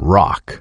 rock.